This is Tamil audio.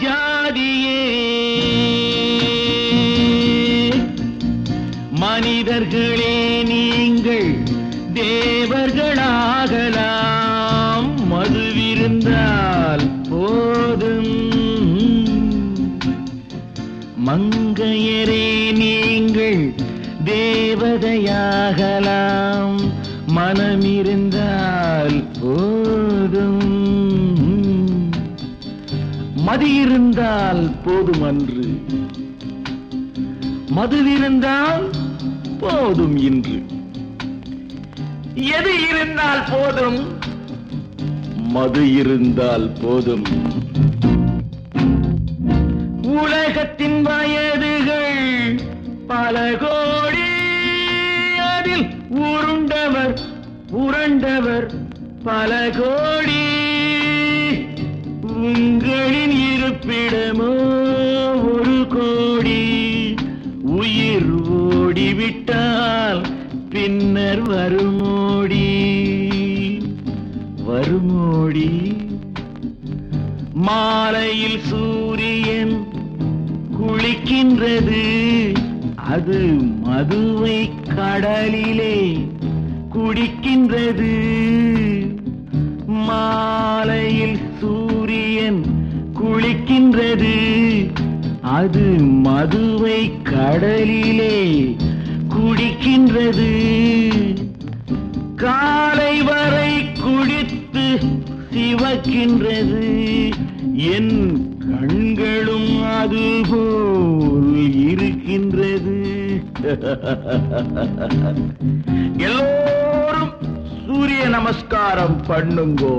ஜாதியே. மனிதர்களே நீங்கள் தேவர்களாகலாம். மதுவிருந்தால் போதும். மங்கையரே நீங்கள் தேவதையாகலாம். மனமிருந்தால் போதும். மதியிருந்தால் இருந்தால் போதும் அன்று மதுவிருந்தால் போதும் இன்று. எது இருந்தால் போதும்? மது இருந்தால் போதும். உலகத்தின் வயதுகள் பல கோடி அதில் உருண்டவர் உருண்டவர் பல கோடி இருப்பிடமோ ஒரு கோடி? உயிர் ஓடிவிட்டால் பின்னர் வருமோடி? வருமோடி? மாலையில் சூரியன் குளிக்கின்றது. அது மதுவை கடலிலே குடிக்கின்றது. இருக்கின்றது அது மதுவை கடலிலே குடிக்கின்றது. காலை வரை குடித்து சிவக்கின்றது. என் கண்களும் அதுபோல் இருக்கின்றது. எல்லோரும் சூரிய நமஸ்காரம் பண்ணுங்கோ.